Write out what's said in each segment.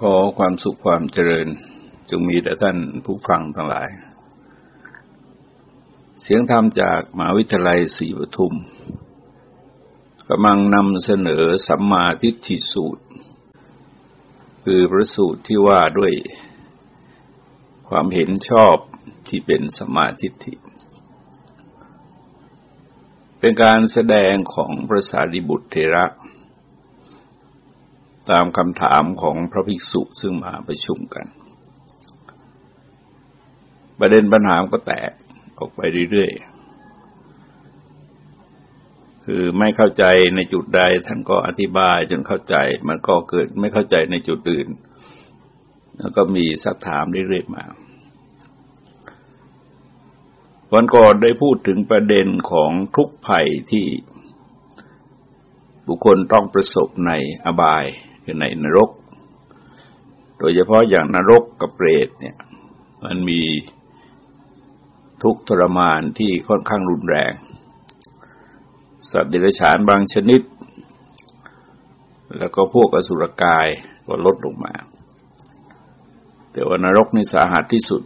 ขอความสุขความเจริญจงมีแด่ท่านผู้ฟังทั้งหลาย เสียงธรรมจากมหาวิทยาลัยศรีปทุมกำลังนำเสนอสัมมาทิฏฐิสูตร คือพระสูตรที่ว่าด้วยความเห็นชอบที่เป็นสัมาทิฏฐิ เป็นการแสดงของพระสารีบุตรเทระ ตามคำถามของพระภิกษุซึ่งมาประชุมกัน ประเด็นปัญหาก็แตกออกไปเรื่อยๆ คือไม่เข้าใจในจุดใดท่านก็อธิบายจนเข้าใจมันก็เกิดไม่เข้าใจในจุดอื่น แล้วก็มีสักถามเรื่อยๆมาวันก่อนได้พูดถึงประเด็นของทุกภัยที่บุคคลต้องประสบในอบาย คือในนรก โดยเฉพาะอย่างนรกกับเปรตเนี่ย มันมีทุกทรมานที่ค่อนข้างรุนแรง สัตว์เดรัจฉานบางชนิด แล้วก็พวกอสุรกายก็ลดลงมา แต่ว่านรกนี่สาหัสที่สุด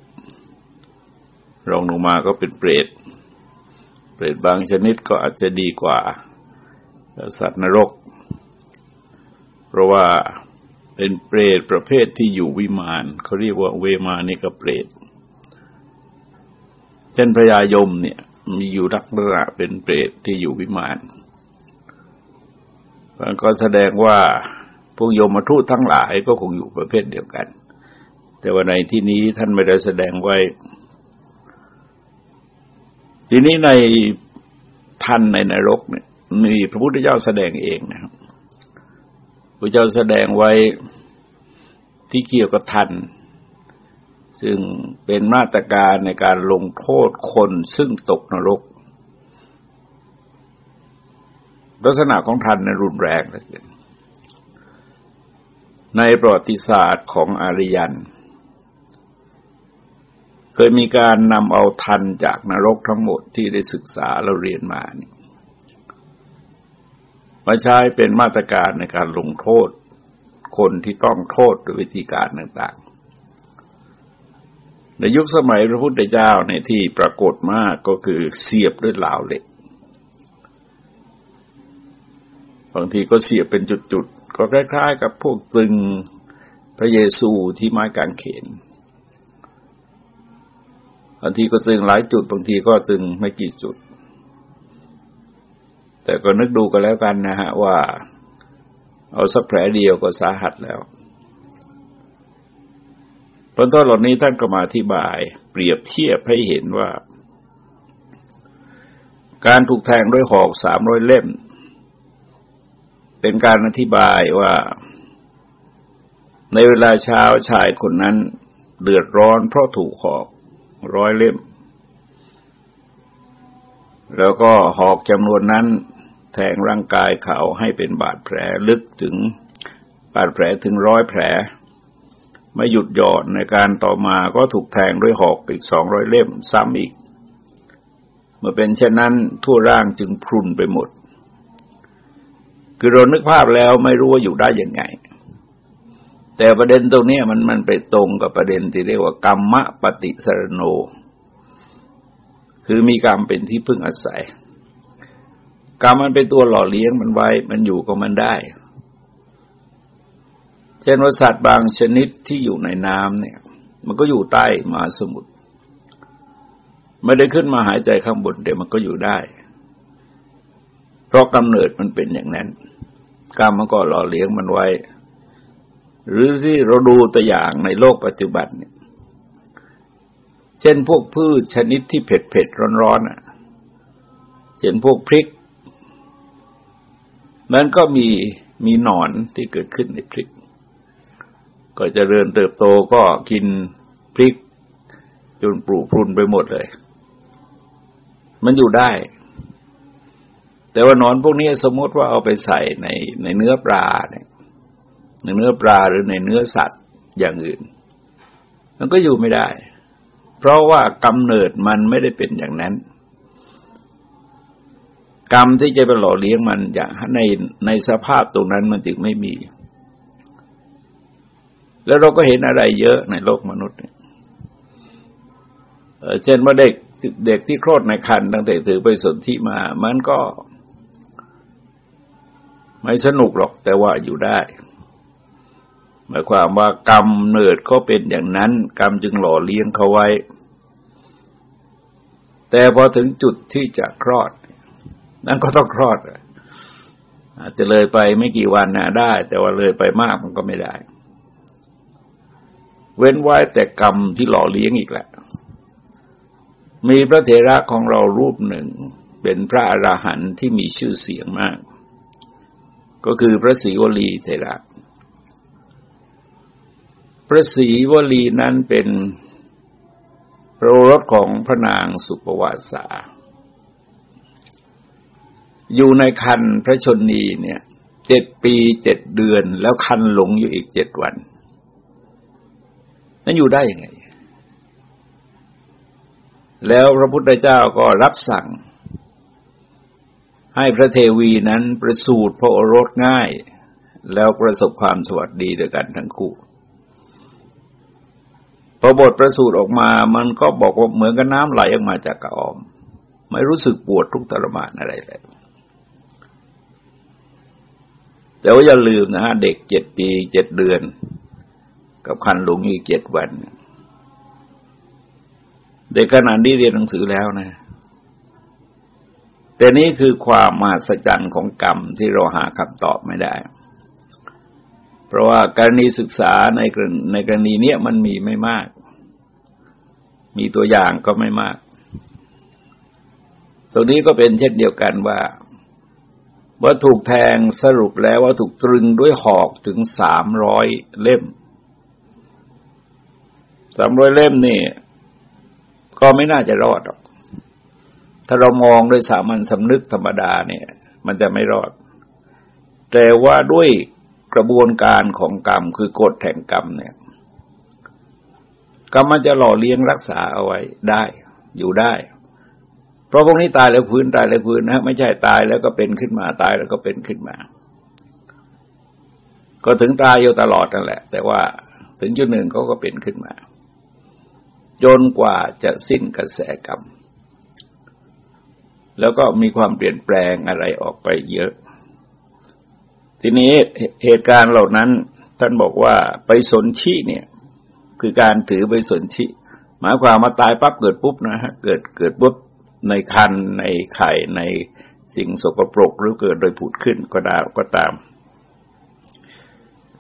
รองลงมาก็เป็นเปรต เปรตบางชนิดก็อาจจะดีกว่า สัตว์นรก ราะว่าเป็นเปรตประเภทที่อยู่วิมานเขาเรียกว่าเวมานิกเปรตเช่นพระยายมเนี่ยมีอยู่ลักษณะเป็นเปรตที่อยู่วิมานมันก็แสดงว่าพวกโยมทูตทั้งหลายก็คงอยู่ประเภทเดียวกัน แต่ว่าในที่นี้ท่านไม่ได้แสดงไว้ ทีนี้ในทันในนรกเนี่ยมีพระพุทธเจ้าแสดงเองนะครับ พระเจ้าแสดงไว้ที่เกี่ยวกับทัน ซึ่งเป็นมาตรการในการลงโทษคนซึ่งตกนรก ลักษณะของทันในรุนแรงในประวัติศาสตร์ของอารยัน เคยมีการนำเอาทันจากนรกทั้งหมดที่ได้ศึกษาเราเรียนมานี่ มาใช้เป็นมาตรการในการลงโทษ คนที่ต้องโทษด้วยวิธีการต่างๆ ในยุคสมัยพระพุทธเจ้าในที่ปรากฏมากก็คือเสียบด้วยลาวเหล็กบางทีก็เสียบเป็นจุดๆ ก็คล้าย ๆ กับพวกตึงพระเยซูที่ไม้กางเขนบางทีก็ตึงหลายจุดบางทีก็ตึงไม่กี่จุด แต่ก็นึกดูกันแล้วกันนะฮะว่า เอาสักแผลเดียวก็สาหัสแล้วผลต้นเหล่านี้ท่านก็มาอธิบาย เปรียบเทียบให้เห็นว่า การถูกแทงด้วยหอกสามร้อยเล่ม เป็นการอธิบายว่า ในเวลาเช้าชายคนนั้นเดือดร้อนเพราะถูกหอกร้อยเล่ม แล้วก็หอกจำนวนนั้น แทงร่างกายเขาให้เป็นบาดแผลลึกถึงบาดแผลถึงร้อยแผล ไม่หยุดหย่อนในการต่อมาก็ถูกแทงด้วยหอกอีกสองร้อยเล่มซ้ำอีก เมื่อเป็นเช่นนั้นทั่วร่างจึงพรุนไปหมด คือเรานึกภาพแล้วไม่รู้ว่าอยู่ได้ยังไง แต่ประเด็นตรงนี้มันมันไปตรงกับประเด็นที่เรียกว่ากรรมะปฏิสรโน คือมีกรรมเป็นที่พึ่งอาศัย กรรมมันเป็นตัวหล่อเลี้ยงมันไว้ มันอยู่กับมันได้ เช่นว่าสัตว์บางชนิดที่อยู่ในน้ำเนี่ย มันก็อยู่ใต้มหาสมุทรไม่ได้ขึ้นมาหายใจข้างบนเดี๋ยวมันก็อยู่ได้ เพราะกำเนิดมันเป็นอย่างนั้น กรรมมันก็หล่อเลี้ยงมันไว้ หรือที่เราดูตัวอย่างในโลกปัจจุบันเนี่ยเช่นพวกพืชชนิดที่เผ็ดเผ็ดร้อนร้อนอะ เช่นพวกพริก นั้นก็มีมีหนอนที่เกิดขึ้นในพริก ก็จะเริญเติบโตก็กินพริก จนปลูกพรุนไปหมดเลย มันอยู่ได้ แต่ว่าหนอนพวกนี้สมมติว่าเอาไปใส่ในในเนื้อปลาเนี่ยในเนื้อปลาหรือในเนื้อสัตว์อย่างอื่น มันก็อยู่ไม่ได้ เพราะว่ากำเนิดมันไม่ได้เป็นอย่างนั้น กรรมที่จะไปหล่อเลี้ยงมันอย่างในในสภาพตรงนั้นมันจึงไม่มี แล้วเราก็เห็นอะไรเยอะในโลกมนุษย์เเช่นว่าเด็กเด็กที่คลอดในคันตั้งแต่ถือไปสนที่มา มันก็ ไม่สนุกหรอกแต่ว่าอยู่ได้หมายความว่ากรรมเนิดก็เป็นอย่างนั้น กรรมจึงหล่อเลี้ยงเขาไว้ แต่พอถึงจุดที่จะคลอด นั่นก็ต้องคลอดอาจจะเลยไปไม่กี่วันนะได้ แต่ว่าเลยไปมากมันก็ไม่ได้ เว้นไว้แต่กรรมที่หล่อเลี้ยงอีกแหละ มีพระเถระของเรารูปหนึ่ง เป็นพระอราหันต์ที่มีชื่อเสียงมาก ก็คือพระศรีวลีเถระ พระศรีวลีนั้นเป็นพระรถของพระนางสุปวาสา อยู่ในคันพระชนนีเนี่ยเจ็ดปีเจ็ดเดือน แล้วคันหลงอยู่อีกเจ็ดวัน นั่นอยู่ได้ยังไง แล้วพระพุทธเจ้าก็รับสั่ง ให้พระเทวีนั้นประสูติพระโอรสง่าย แล้วประสบความสวัสดีด้วยกันทั้งคู่พอบทประสูตรออกมามันก็บอกว่าเหมือนกับน้ำไหลออกมาจากกระออม ไม่รู้สึกปวดทุกทรมานอะไรเลย แต่ว่าอย่าลืมนะฮะเด็กเจ็ดปีเจ็ดเดือน กับคันหลงอีกเจ็ดวัน เด็กขนาดนี้เรียนหนังสือแล้วนะ แต่นี่คือความมหัศจรรย์ของกรรมที่เราหาคำตอบไม่ได้ เพราะว่ากรณีศึกษาในในกรณีเนี้ยมันมีไม่มาก มีตัวอย่างก็ไม่มาก ตรงนี้ก็เป็นเช่นเดียวกันว่า ว่าถูกแทงสรุปแล้วว่าถูกตรึงด้วยหอกถึงสามร้อยเล่มสามร้อยเล่มนี่ก็ไม่น่าจะรอดหรอก ถ้าเรามองด้วยสามัญสำนึกธรรมดาเนี่ย มันจะไม่รอด แต่ว่าด้วยกระบวนการของกรรมคือกฎแห่งกรรมเนี่ย กรรมมันจะหล่อเลี้ยงรักษาเอาไว้ได้ อยู่ได้ เพราะพวกนี้ตายแล้วพื้นตายแล้วพื้นนะไม่ใช่ตายแล้วก็เป็นขึ้นมาตายแล้วก็เป็นขึ้นมา ก็ถึงตายอยู่ตลอดนั่นแหละ แต่ว่าถึงจุดหนึ่งเขาก็เป็นขึ้นมา จนกว่าจะสิ้นกระแสกรรม แล้วก็มีความเปลี่ยนแปลงอะไรออกไปเยอะ ทีนี้เหตุการณ์เหล่านั้นท่านบอกว่าไปสนชีเนี่ย คือการถือไปสนชีหมายความมาตายปั๊บเกิดปุ๊บนะฮะเกิดเกิดปุ๊บ ในคันในไข่ในสิ่งสกปรกหรือเกิดโดยผุดขึ้นก็ด้ก็ตาม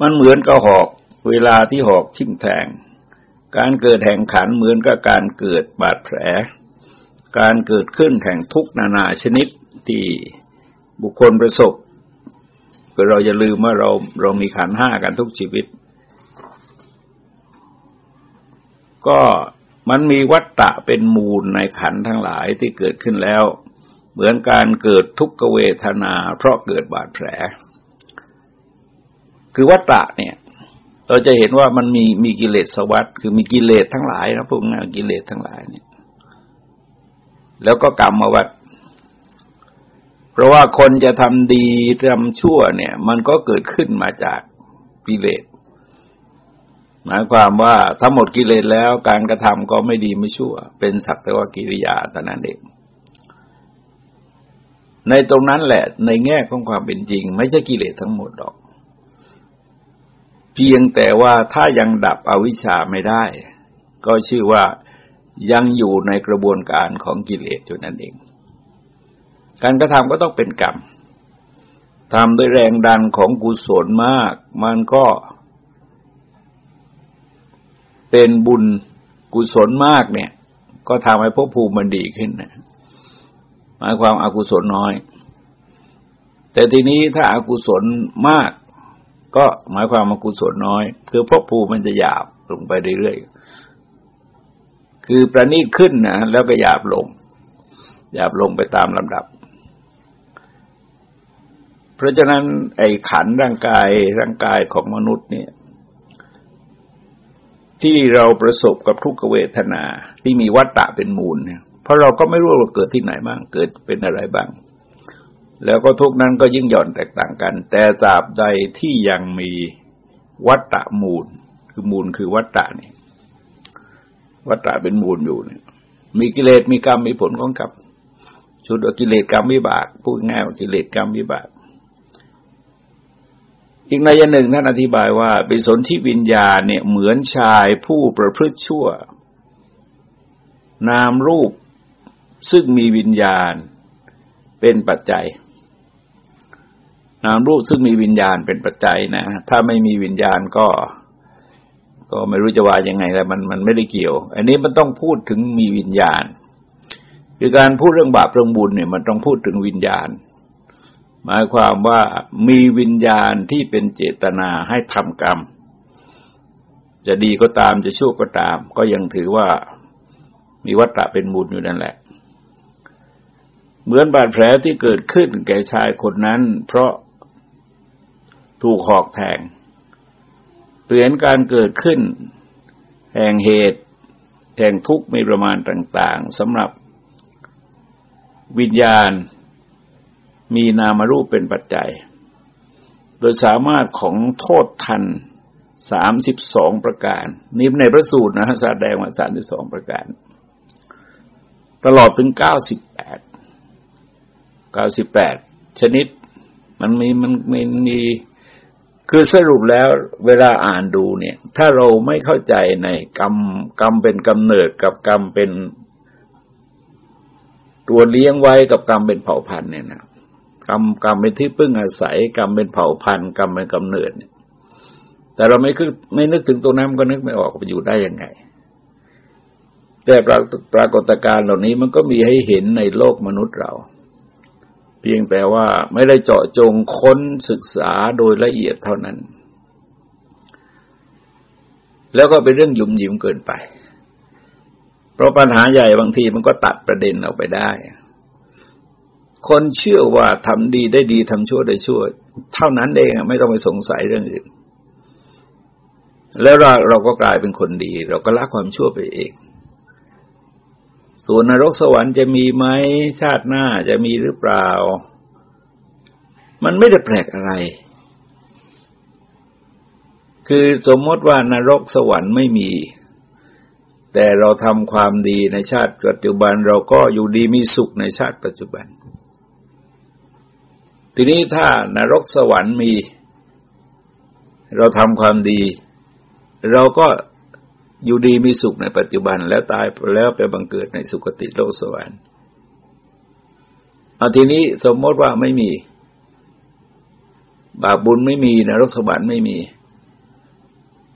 มันเหมือนกับหอกเวลาที่หอกชิ่มแทง การเกิดแห่งขันเหมือนกับการเกิดบาดแผล การเกิดขึ้นแห่งทุกนานาชนิดที่บุคคลประสบคือเราจะลืมว่าเราเรามีขันห้ากันทุกชีวิต ก็ มันมีวัตตะเป็นมูลในขันทั้งหลายที่เกิดขึ้นแล้ว เหมือนการเกิดทุกขเวทนา เพราะเกิดบาดแผล คือวัตตะเนี่ย เราจะเห็นว่ามันมีมีกิเลสสวัสดคือมีกิเลสทั้งหลายนะพวกนั้นกิเลสทั้งหลายเนี่ย แล้วก็กรรมมาวัดเพราะว่าคนจะทำดีทำชั่วเนี่ย มันก็เกิดขึ้นมาจากกิเลส หมายความว่าทั้งหมดกิเลสแล้วการกระทำก็ไม่ดีไม่ชั่ว เป็นสักแต่ว่ากิริยาตนั้นเองในตรงนั้นแหละในแง่ของความเป็นจริง ไม่ใช่กิเลสทั้งหมดหรอก เพียงแต่ว่าถ้ายังดับอวิชชาไม่ได้ ก็ชื่อว่ายังอยู่ในกระบวนการของกิเลสอยู่นั่นเอง การกระทำก็ต้องเป็นกรรมทำด้วยแรงดันของกุศลมาก มันก็ เป็นบุญกุศลมากเนี่ย ก็ทำให้ภพภูมิมันดีขึ้นนะหมายความอากุศลน้อย แต่ทีนี้ถ้าอากุศลมาก ก็หมายความอากุศลน้อย คือภพภูมิมันจะหยาบลงไปเรื่อยๆคือประณีตขึ้นนะแล้วก็หยาบลงหยาบลงไปตามลำดับ เพราะฉะนั้นไอ้ขันร่างกายร่างกายของมนุษย์เนี่ย ที่เราประสบกับทุกขเวทนาที่มีวัตตะเป็นมูลเนี่ยเพราะเราก็ไม่รู้ว่าเกิดที่ไหนบ้างเกิดเป็นอะไรบ้าง แล้วก็ทุกนั้นก็ยิ่งหย่อนแตกต่างกัน แต่ตราบใดที่ยังมีวัตตะมูล คือมูลคือวัตตะนี่วัตตะเป็นมูลอยู่เนี่ย มีกิเลสมีกรรมมีผลของกรรมชุดกิเลสกรรมวิบากพูดง่ายว่ากิเลสกรรมวิบาก อีกในยันหนึ่งท่านอธิบายว่าเป็นสนที่วิญญาณเนี่ยเหมือนชายผู้ประพฤติชั่ว นามรูปซึ่งมีวิญญาณเป็นปัจจัย นามรูปซึ่งมีวิญญาณเป็นปัจจัยนะ ถ้าไม่มีวิญญาณก็ ก็ไม่รู้จะว่ายังไงแต่มันมันไม่ได้เกี่ยว อันนี้มันต้องพูดถึงมีวิญญาณ คือการพูดเรื่องบาปเรื่องบุญเนี่ยมันต้องพูดถึงวิญญาณ หมายความว่ามีวิญญาณที่เป็นเจตนาให้ทำกรรม จะดีก็ตามจะชั่วก็ตาม ก็ยังถือว่ามีวัตตะเป็นบุญอยู่นั่นแหละ เหมือนบาดแผลที่เกิดขึ้นแก่ชายคนนั้น เพราะถูกหอกแทงเปลี่ยนการเกิดขึ้น แห่งเหตุ แห่งทุกข์มีประมาณต่าง ๆสำหรับวิญญาณ มีนามรูปเป็นปัจจัย โดยสามารถของโทษทันสามสิบสองประการ นี่ในพระสูตรนะฮะแสดงว่าสามสิบสองประการ ตลอดถึงเก้าสิบแปดเก้าสิบแปดชนิดมันมีมันมีมี คือสรุปแล้วเวลาอ่านดูเนี่ย ถ้าเราไม่เข้าใจในกรรมกรรมเป็นกำเนิดกับกรรมเป็น ตัวเลี้ยงไว้กับกรรมเป็นเผ่าพันธุ์เนี่ยนะ กรรมกรรมเป็นที่พึ่งอาศัย กรรมเป็นเผ่าพันธุ์กรรมเป็นกำเนิดเนี่ยแต่เราไม่คือไม่นึกถึงตัวนั้นก็นึกไม่ออกไปอยู่ได้ยังไง แต่ปรากฏการณ์เหล่านี้มันก็มีให้เห็นในโลกมนุษย์เรา เพียงแต่ว่าไม่ได้เจาะจงค้นศึกษาโดยละเอียดเท่านั้น แล้วก็เป็นเรื่องยุ่มยิ้มเกินไป เพราะปัญหาใหญ่บางทีมันก็ตัดประเด็นออกไปได้ คนเชื่อว่าทำดีได้ดีทำชั่วได้ชั่ว เท่านั้นเองไม่ต้องไปสงสัยเรื่องอื่น แล้วเราเราก็กลายเป็นคนดี เราก็ละความชั่วไปเอง ส่วนนรกสวรรค์จะมีไหมชาติหน้าจะมีหรือเปล่า มันไม่ได้แปลกอะไร คือสมมติว่านรกสวรรค์ไม่มีแต่เราทำความดีในชาติปัจจุบันเราก็อยู่ดีมีสุขในชาติปัจจุบัน ทีนี้ถ้านรกสวรรค์มี เราทำความดี เราก็อยู่ดีมีสุขในปัจจุบันแล้วตายแล้วไปบังเกิดในสุคติโลกสวรรค์เอาทีนี้สมมติว่าไม่มี บาปบุญไม่มีนรกสวรรค์ไม่มี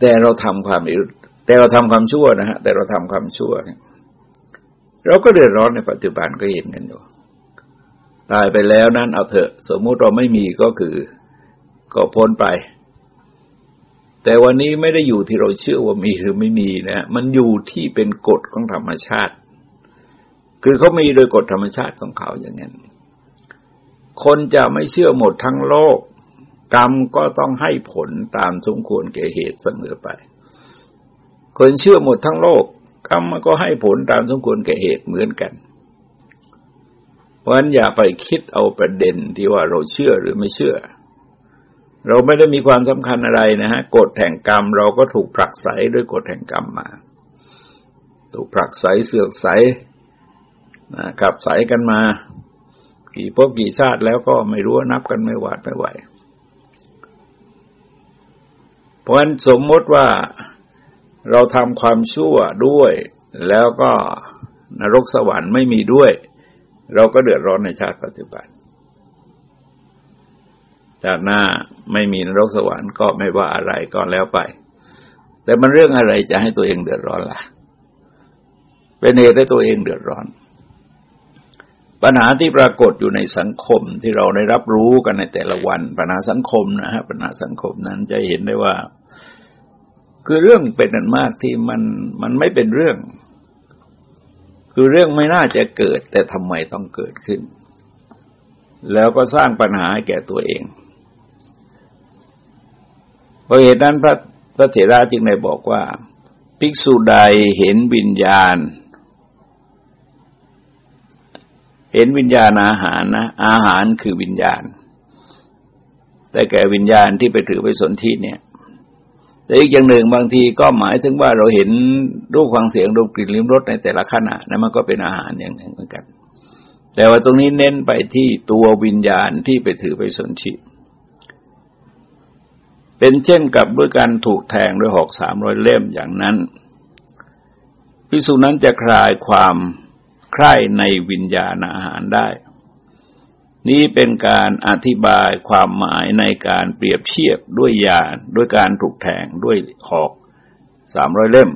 แต่เราทำความดีแต่เราทำความชั่วนะฮะแต่เราทำความชั่วเนี่ยเราก็เดือดร้อนในปัจจุบันก็เห็นกันอยู่ ตายไปแล้วนั้นเอาเถอะ สมมุติเราไม่มีก็คือก็พ้นไป แต่วันนี้ไม่ได้อยู่ที่เราเชื่อว่ามีหรือไม่มีนะมันอยู่ที่เป็นกฎของธรรมชาติ คือเขามีโดยกฎธรรมชาติของเขาอย่างนั้น คนจะไม่เชื่อหมดทั้งโลก กรรมก็ต้องให้ผลตามสมควรแก่เหตุเสมอไป คนเชื่อหมดทั้งโลก กรรมก็ให้ผลตามสมควรแก่เหตุเหมือนกัน เพราะฉะนั้นอย่าไปคิดเอาประเด็นที่ว่าเราเชื่อหรือไม่เชื่อ เราไม่ได้มีความสำคัญอะไรนะฮะกฎแห่งกรรมเราก็ถูกผลักไสด้วยกฎแห่งกรรมมา ถูกผลักไสเสือกไสนะขับไสกันมา กี่พบกี่ชาติแล้วก็ไม่รู้นับกันไม่หวาดไม่ไหวเพราะฉะนั้นสมมติว่าเราทำความชั่วด้วย แล้วก็นรกสวรรค์ไม่มีด้วย เราก็เดือดร้อนในชาติปัจจุบันจากหน้าไม่มีนรกสวรรค์ก็ไม่ว่าอะไรก็แล้วไป แต่มันเรื่องอะไรจะให้ตัวเองเดือดร้อนล่ะ เป็นเหตุให้ตัวเองเดือดร้อน ปัญหาที่ปรากฏอยู่ในสังคมที่เราได้รับรู้กันในแต่ละวัน ปัญหาสังคมนะฮะปัญหาสังคมนั้นจะเห็นได้ว่า คือเรื่องเป็นอันมากที่มันมันไม่เป็นเรื่อง คือเรื่องไม่น่าจะเกิด แต่ทำไมต้องเกิดขึ้น แล้วก็สร้างปัญหาให้แก่ตัวเองเพราะเหตุนั้นพระพระเถระจึงได้บอกว่า ภิกษุใดเห็นวิญญาณ เห็นวิญญาณอาหารนะ อาหารคือวิญญาณ แต่แก่วิญญาณที่ไปถือไปสนที่เนี่ย แต่อีกอย่างหนึ่งบางทีก็หมายถึงว่าเราเห็นรูปฟังเสียงรูปกลิ่นลิ้มรสในแต่ละขณะนั่นมันก็เป็นอาหารอย่างหนึ่งเหมือนกัน แต่ว่าตรงนี้เน้นไปที่ตัววิญญาณที่ไปถือไปสนชิเป็นเช่นกับด้วยการถูกแทงด้วยหอกสามร้อยเล่มอย่างนั้นพิสูจนั้นจะคลายความใคร่ในวิญญาณอาหารได้ นี้เป็นการอธิบายความหมายในการเปรียบเทียบด้วยยาด้วยการถูกแทงด้วยหอกสามร้อยเล่ม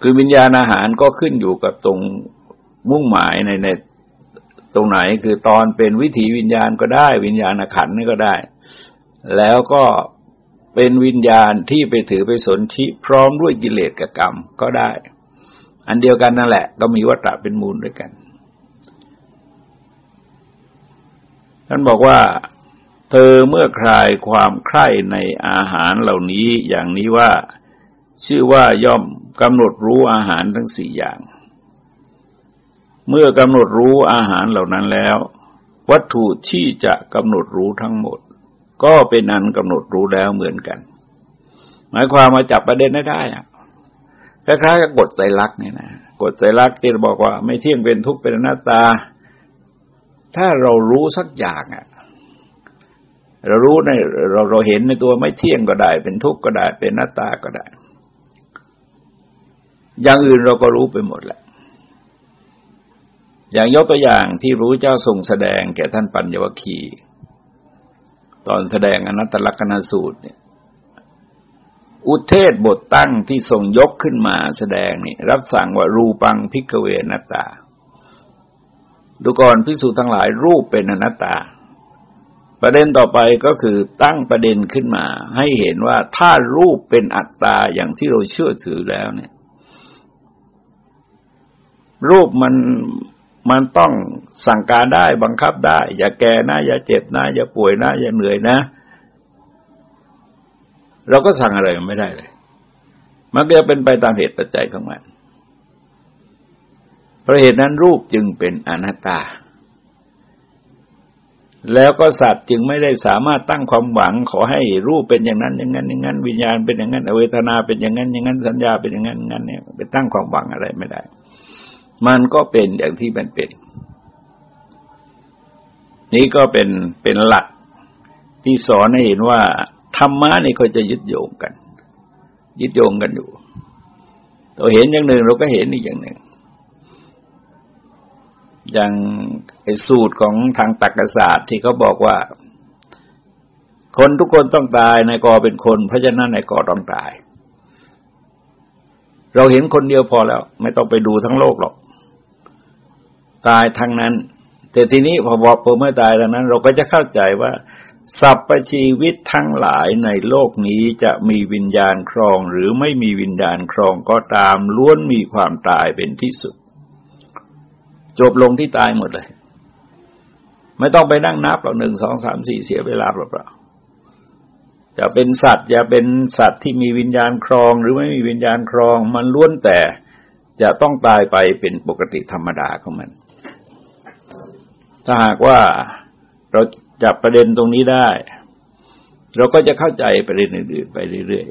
คือวิญญาณอาหารก็ขึ้นอยู่กับตรงมุ่งหมายในในตรงไหนคือตอนเป็นวิถีวิญญาณก็ได้ วิญญาณขันนี่ก็ได้ แล้วก็เป็นวิญญาณที่ไปถือไปสนธิพร้อมด้วยกิเลสกรรมก็ได้ อันเดียวกันนั่นแหละ ก็มีวัตตะเป็นมูลด้วยกัน ท่านบอกว่า เธอเมื่อคลายความใคร่ในอาหารเหล่านี้อย่างนี้ว่าชื่อว่าย่อมกำหนดรู้อาหารทั้งสี่อย่าง เมื่อกำหนดรู้อาหารเหล่านั้นแล้ว วัตถุที่จะกำหนดรู้ทั้งหมด ก็เป็นอันกำหนดรู้แล้วเหมือนกัน หมายความมาจับประเด็นได้ได้อะคล้ายๆกับกฎใจรักเนี่ยนะกฎใจรักที่บอกว่า ไม่เที่ยงเป็นทุกข์เป็นหน้าตา ถ้าเรารู้สักอย่างอะเรารู้ในเราเราเห็นในตัวไม่เที่ยงก็ได้ เป็นทุกข์ก็ได้ เป็นหน้าตาก็ได้ อย่างอื่นเราก็รู้ไปหมดแหละ อย่างยกตัวอย่างที่รู้เจ้าทรงแสดงแก่ท่านปัญญวคี ตอนแสดงอนัตตลกษณสูตรเนี่ยอุเทศบทตั้งที่ทรงยกขึ้นมาแสดงนี่รับสั่งว่ารูปังพิกเวนัตตา ดูก่อนพิสูจน์ทั้งหลายรูปเป็นอนัตตา ประเด็นต่อไปก็คือตั้งประเด็นขึ้นมา ให้เห็นว่าถ้ารูปเป็นอัตตาอย่างที่เราเชื่อถือแล้วเนี่ย รูปมันมันต้องสั่งการได้บังคับได้ อย่าแก่นะอย่าเจ็บนะ อย่าป่วยนะ อย่าเหนื่อยนะ เราก็สั่งอะไรไม่ได้เลย มันก็เป็นไปตามเหตุปัจจัยของมัน เพราะเหตุนั้นรูปจึงเป็นอนัตตา แล้วก็สัตว์จึงไม่ได้สามารถตั้งความหวังขอให้รูปเป็นอย่างนั้น อย่างนั้น อย่างนั้น วิญญาณเป็นอย่างนั้นเวทนาเป็นอย่างนั้น อย่างนั้นสัญญาเป็นอย่างนั้นอย่างนั้นเนี่ยไปตั้งความหวังอะไรไม่ได้ มันก็เป็นอย่างที่มันเป็น นี่ก็เป็นเป็นหลักที่สอนให้เห็นว่าธรรมะนี่ก็จะยึดโยงกัน ยึดโยงกันอยู่เราเห็นอย่างหนึ่งเราก็เห็นอีกอย่างหนึ่ง อย่างไอสูตรของทางตรรกศาสตร์ที่เขาบอกว่า คนทุกคนต้องตายนายกอเป็นคน เพราะฉะนั้นนายกอต้องตาย เราเห็นคนเดียวพอแล้ว ไม่ต้องไปดูทั้งโลกหรอก ตายทั้งนั้น แต่ทีนี้พอบอกเมื่อตายทั้งนั้น เราก็จะเข้าใจว่าสรรพชีวิตทั้งหลายในโลกนี้จะมีวิญญาณครองหรือไม่มีวิญญาณครองก็ตามล้วนมีความตายเป็นที่สุด จบลงที่ตายหมดเลย ไม่ต้องไปนั่งนับหรอกหนึ่งสองสามสี่เสียเวลาเปล่าๆจะเป็นสัตว์จะเป็นสัตว์ที่มีวิญญาณครอง หรือไม่มีวิญญาณครอง มันล้วนแต่จะต้องตายไปเป็นปกติธรรมดาของมัน ถ้าหากว่าเราจับประเด็นตรงนี้ได้ เราก็จะเข้าใจประเด็นอื่นๆไปเรื่อย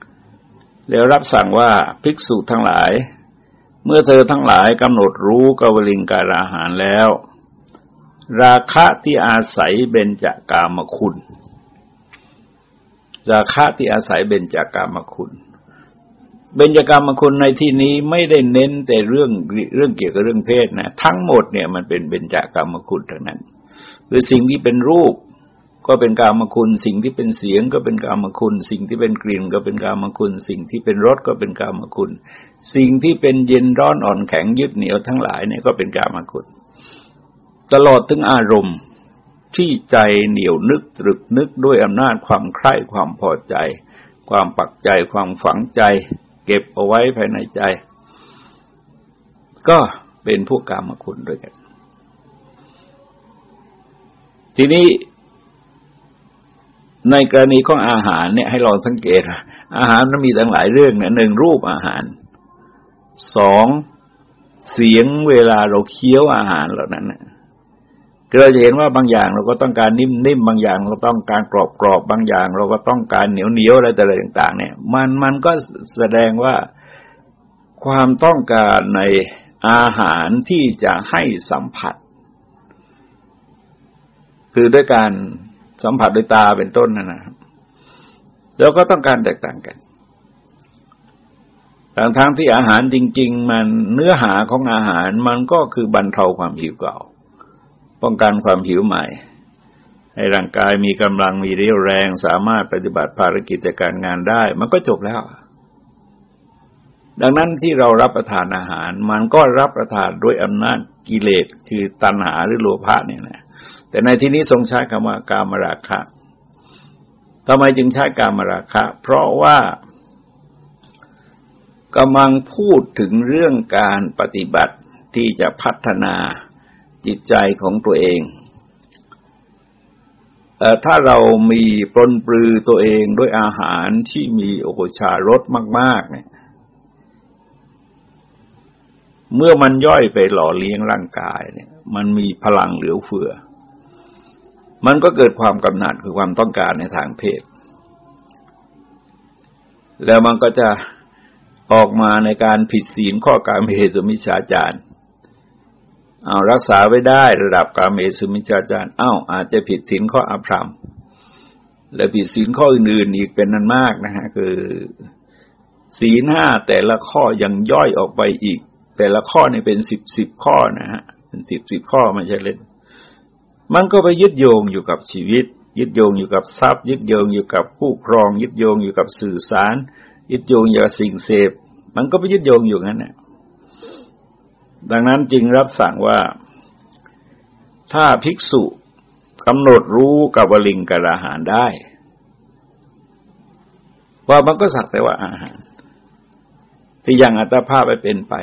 ๆแล้วรับสั่งว่าภิกษุทั้งหลาย เมื่อเธอทั้งหลายกำหนดรู้กวลิงการอาหารแล้ว ราคะที่อาศัยเบญจากามคุณ ราคะที่อาศัยเบญจากามคุณเบญจกรรมคุณในที่นี้ไม่ได้เน้นแต่เรื่องเรื่องเกี่ยวกับเรื่องเพศนะทั้งหมดเนี่ยมันเป็นเบญจากรรมคุณทั้งนั้น คือสิ่งที่เป็นรูป ก็เป็นกามคุณ สิ่งที่เป็นเสียงก็เป็นกามคุณ สิ่งที่เป็นกลิ่นก็เป็นกามคุณ สิ่งที่เป็นรสก็เป็นกามคุณ สิ่งที่เป็นเย็นร้อนอ่อนแข็งยึดเหนี่ยวทั้งหลายเนี่ยก็เป็นกามคุณ ตลอดถึงอารมณ์ที่ใจเหนียวนึกตรึกนึกด้วยอำนาจความใคร่ความพอใจ ความปักใจความฝังใจ เก็บเอาไว้ภายในใจ ก็เป็นพวกกามคุณด้วยกัน ทีนี้ ในกรณีของอาหารเนี่ยให้เราสังเกต อาหารมันมีตั้งหลายเรื่องนะหนึ่งรูปอาหารสองเสียงเวลาเราเคี้ยวอาหารเหล่านั้นเราจะเห็นว่าบางอย่างเราก็ต้องการนิ่มๆบางอย่างเราต้องการกรอบๆบางอย่าง เราก็ต้องการเหนียวๆอะไรแต่อะไรต่าง ๆ เนี่ย มันมันก็แสดงว่าความต้องการในอาหารที่จะให้สัมผัส คือด้วยการ สัมผัสด้วยตาเป็นต้นนะนะแล้วก็ต้องการแตกต่างกันทางทางที่อาหารจริง ๆ มันเนื้อหาของอาหารมันก็คือบรรเทาความหิวเก่า ป้องกันความหิวใหม่ ให้ร่างกายมีกำลังมีเรี่ยวแรงสามารถปฏิบัติภารกิจการงานได้ มันก็จบแล้ว ดังนั้นที่เรารับประทานอาหาร มันก็รับประทานด้วยอำนาจ กิเลสคือตัณหาหรือโลภะเนี่ยนะแต่ในที่นี้ทรงใช้คำว่ากามราคะทำไมจึงใช้กามราคะ เพราะว่ากำลังพูดถึงเรื่องการปฏิบัติที่จะพัฒนาจิตใจของตัวเองเอถ้าเรามีปลนปลือตัวเองด้วยอาหารที่มีโอชารสมาก ๆ เนี่ย เมื่อมันย่อยไปหล่อเลี้ยงร่างกายเนี่ย มันมีพลังเหลือเฟือ มันก็เกิดความกำหนัดคือความต้องการในทางเพศ แล้วมันก็จะออกมาในการผิดศีลข้อการเมสุมิชาจารเอารักษาไว้ได้ระดับการเมสุมิชาจารเอ้าอาจจะผิดศีลข้ออภรรมและผิดศีลข้ออื่นๆอีกเป็นนั้นมากนะฮะคือศีลห้าแต่ละข้อยังย่อยออกไปอีก แต่ละข้อนี่เป็นสิบสิบข้อนะฮะเป็นสิบสิบข้อไม่ใช่เล่นมันก็ไปยึดโยงอยู่กับชีวิต ยึดโยงอยู่กับทรัพย์ ยึดโยงอยู่กับคู่ครอง ยึดโยงอยู่กับสื่อสาร ยึดโยงอย่าสิ่งเสพ มันก็ไปยึดโยงอยู่งั้นเนี่ยดังนั้นจึงรับสั่งว่า ถ้าภิกษุกำหนดรู้กับวลิงกระอาหารได้ ว่ามันก็สักแต่ว่าอาหาร ที่ยังอัตภาพไปเป็นไป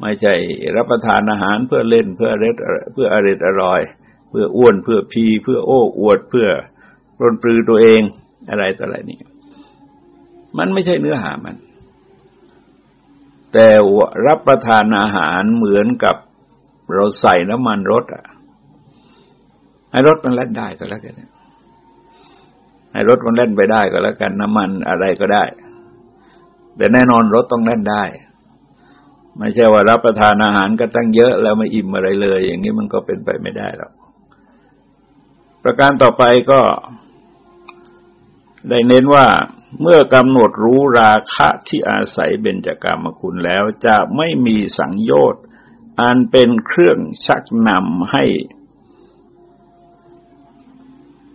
ไม่ใช่รับประทานอาหารเพื่อเล่นเพื่อเร็ดเพื่ออริดอร่อย เพื่ออ้วนเพื่อพีเพื่อโอ้อวดเพื่อรนปลือตัวเองอะไรต่ออะไรนี่มันไม่ใช่เนื้อหามัน แต่รับประทานอาหารเหมือนกับเราใส่น้ำมันรถอะให้รถมันเล่นได้ก็แล้วกันให้รถมันเล่นไปได้ก็แล้วกัน น้ำมันอะไรก็ได้ แต่แน่นอนรถต้องเล่นได้ ไม่ใช่ว่ารับประทานอาหารก็ตั้งเยอะแล้วไม่อิ่มอะไรเลย อย่างนี้มันก็เป็นไปไม่ได้หรอกประการต่อไปก็ได้เน้นว่าเมื่อกำหนดรู้ราคะที่อาศัยเบญจกรรมคุณแล้ว จะไม่มีสังโยชน์อันเป็นเครื่องชักนำให้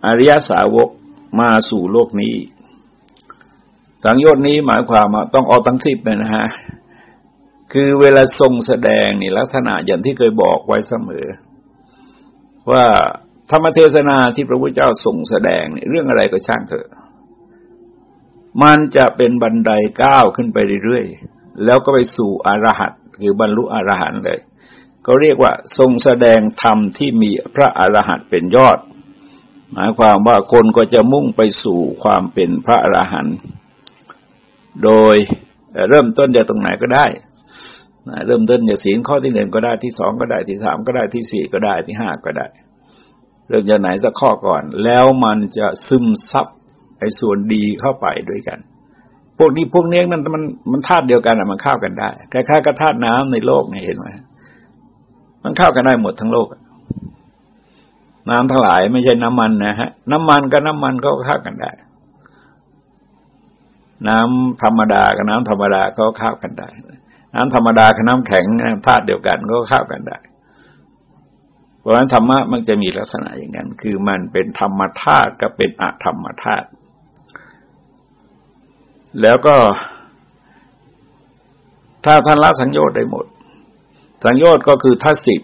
อริยสาวกมาสู่โลกนี้ สังโยชน์นี้หมายความว่าต้องเอาตั้งคลิปเลยนะฮะ คือเวลาทรงแสดงนี่ลักษณะอย่างที่เคยบอกไว้เสมอ ว่าธรรมเทศนาที่พระพุทธเจ้าทรงแสดงนี่เรื่องอะไรก็ช่างเถอะ มันจะเป็นบันไดก้าวขึ้นไปเรื่อยๆ แล้วก็ไปสู่อรหัตคือบรรลุอรหันต์เลยก็เรียกว่าทรงแสดงธรรมที่มีพระอรหันต์เป็นยอด หมายความว่าคนก็จะมุ่งไปสู่ความเป็นพระอรหันต์โดยเริ่มต้นจากตรงไหนก็ได้ เริ่มต้นจากศีลข้อที่หนึ่งก็ได้ที่สองก็ได้ที่สามก็ได้ที่สี่ก็ได้ที่ห้าก็ได้ เริ่มจากไหนสักข้อก่อน แล้วมันจะซึมซับไอ้ส่วนดีเข้าไปด้วยกัน พวกนี้พวกเนี้มันมันมันธาตุเดียวกันอะมันเข้ากันได้คล้ายๆกับธาตุน้ำในโลกนี่เห็นไหมมันเข้ากันได้หมดทั้งโลกน้ำทั้งหลายไม่ใช่น้ำมันนะฮะ น้ำมันกับน้ำมันก็เข้ากันได้ น้ำธรรมดากับน้ำธรรมดาก็เข้ากันได้ น้ำธรรมดากับน้ำแข็งธาตุเดียวกันก็เข้ากันได้เพราะฉะนั้นธรรมะมันจะมีลักษณะอย่างนั้น คือมันเป็นธรรมธาตุกับเป็นอธรรมธาตุแล้วก็ ถ้าท่านละสังโยชน์ได้หมด สังโยชน์ก็คือทัศสิบ